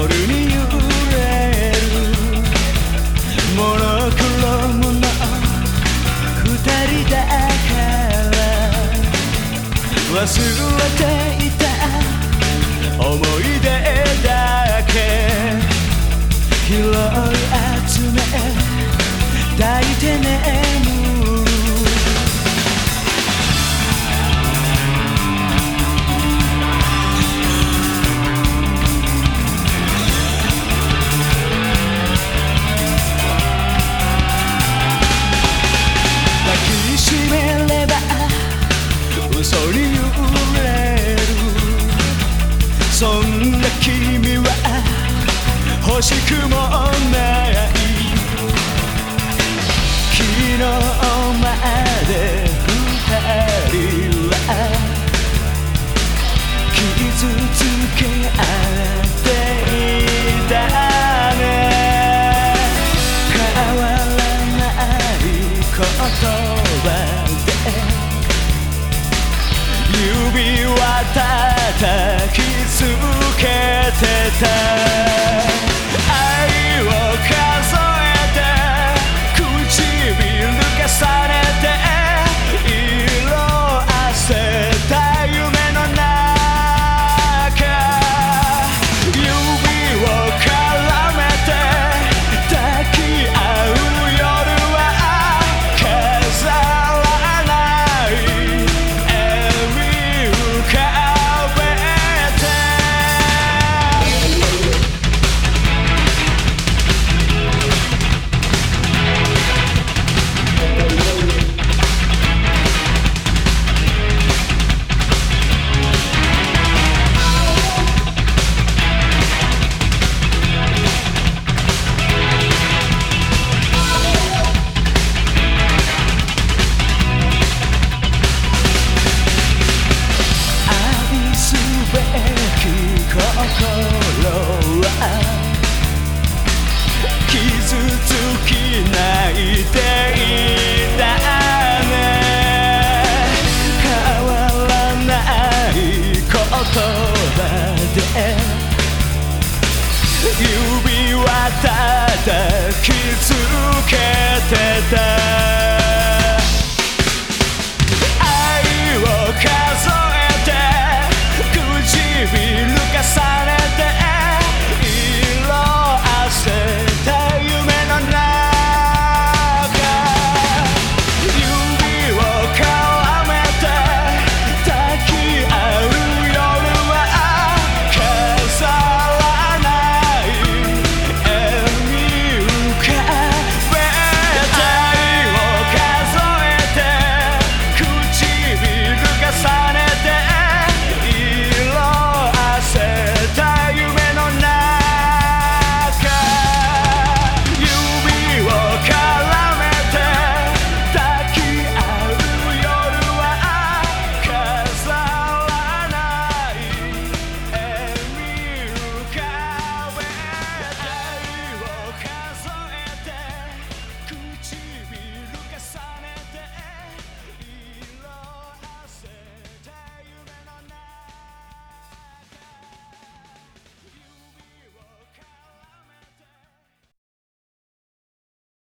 夜に揺れるモノクロの二人だから忘れていた。思い出だけ拾い集め。な君は欲しくもない昨日まで二人は傷つけ合っていたね変わらない言葉で指渡叩き続けてた心は傷つきないでいたね。変わらない言葉で。指はただ傷つけてた。